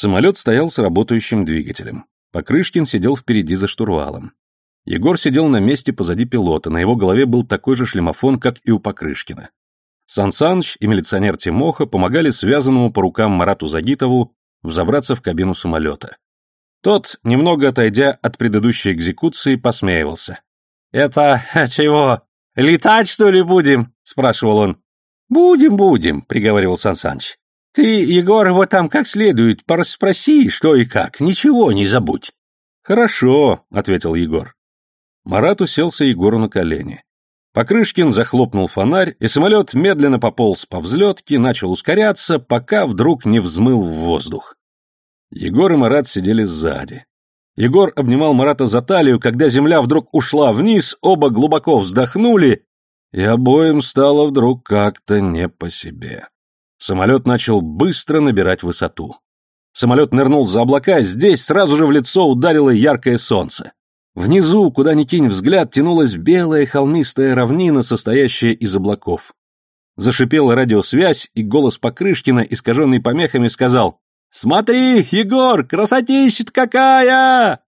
Самолет стоял с работающим двигателем. Покрышкин сидел впереди за штурвалом. Егор сидел на месте позади пилота, на его голове был такой же шлемофон, как и у Покрышкина. Сан Саныч и милиционер Тимоха помогали связанному по рукам Марату Загитову взобраться в кабину самолета. Тот, немного отойдя от предыдущей экзекуции, посмеивался. «Это чего, летать, что ли, будем?» — спрашивал он. «Будем, будем», — приговаривал Сан Саныч. «Ты, Егор, его там как следует порасспроси, что и как, ничего не забудь». «Хорошо», — ответил Егор. Марат уселся Егору на колени. Покрышкин захлопнул фонарь, и самолет медленно пополз по взлетке, начал ускоряться, пока вдруг не взмыл в воздух. Егор и Марат сидели сзади. Егор обнимал Марата за талию, когда земля вдруг ушла вниз, оба глубоко вздохнули, и обоим стало вдруг как-то не по себе. Самолет начал быстро набирать высоту. Самолет нырнул за облака, здесь сразу же в лицо ударило яркое солнце. Внизу, куда ни кинь взгляд, тянулась белая холмистая равнина, состоящая из облаков. Зашипела радиосвязь, и голос Покрышкина, искаженный помехами, сказал «Смотри, Егор, красотища какая!»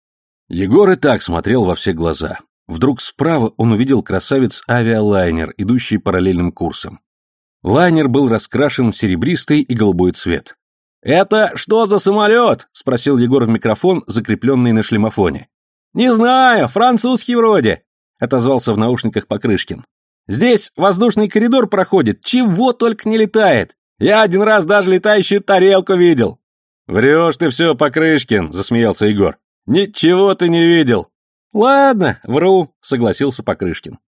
Егор и так смотрел во все глаза. Вдруг справа он увидел красавец-авиалайнер, идущий параллельным курсом. Лайнер был раскрашен в серебристый и голубой цвет. «Это что за самолет?» — спросил Егор в микрофон, закрепленный на шлемофоне. «Не знаю, французский вроде», — отозвался в наушниках Покрышкин. «Здесь воздушный коридор проходит, чего только не летает. Я один раз даже летающую тарелку видел». «Врешь ты все, Покрышкин», — засмеялся Егор. «Ничего ты не видел». «Ладно, вру», — согласился Покрышкин.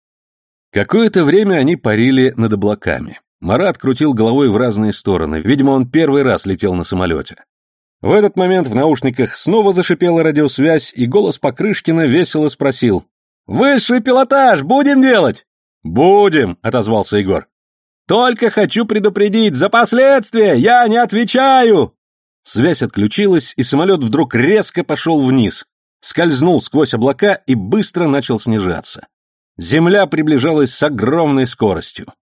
Какое-то время они парили над облаками. Марат крутил головой в разные стороны, видимо, он первый раз летел на самолете. В этот момент в наушниках снова зашипела радиосвязь, и голос Покрышкина весело спросил. «Высший пилотаж будем делать?» «Будем», — отозвался Егор. «Только хочу предупредить, за последствия я не отвечаю!» Связь отключилась, и самолет вдруг резко пошел вниз, скользнул сквозь облака и быстро начал снижаться. Земля приближалась с огромной скоростью.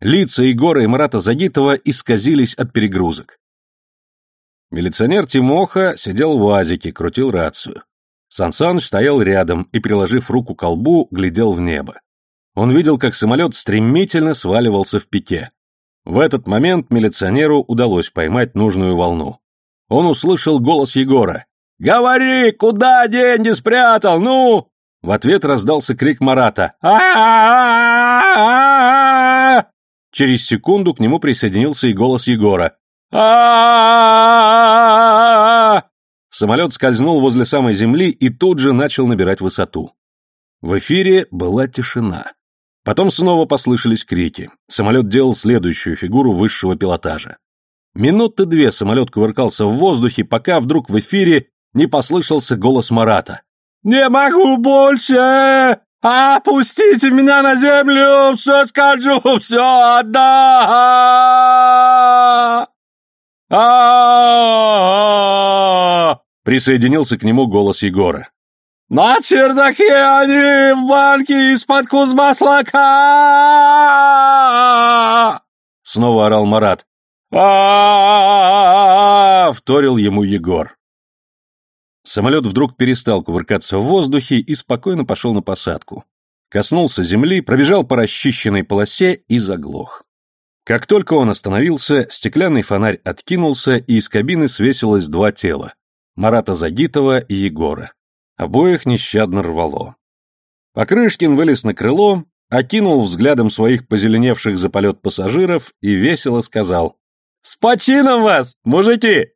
Лица Егора и Марата Загитова исказились от перегрузок. Милиционер Тимоха сидел в УАЗике, крутил рацию. Сансаныч стоял рядом и, приложив руку к колбу, глядел в небо. Он видел, как самолет стремительно сваливался в пике. В этот момент милиционеру удалось поймать нужную волну он услышал голос Егора. «Говори, куда деньги спрятал, ну!» В ответ раздался крик Марата. а Через секунду к нему присоединился и голос Егора. а Самолет скользнул возле самой земли и тут же начал набирать высоту. В эфире была тишина. Потом снова послышались крики. Самолет делал следующую фигуру высшего пилотажа. Минуты две самолет кувыркался в воздухе, пока вдруг в эфире не послышался голос Марата. «Не могу больше! Опустите меня на землю! Все скажу, все отдам!» а Присоединился к нему голос Егора. «На чердаке они в банке из-под кузмаслака!» Снова орал Марат а вторил ему Егор. Самолет вдруг перестал кувыркаться в воздухе и спокойно пошел на посадку. Коснулся земли, пробежал по расчищенной полосе и заглох. Как только он остановился, стеклянный фонарь откинулся, и из кабины свесилось два тела — Марата Загитова и Егора. Обоих нещадно рвало. Покрышкин вылез на крыло, окинул взглядом своих позеленевших за полет пассажиров и весело сказал «С почином вас, мужики!»